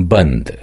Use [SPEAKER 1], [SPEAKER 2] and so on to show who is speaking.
[SPEAKER 1] बंद।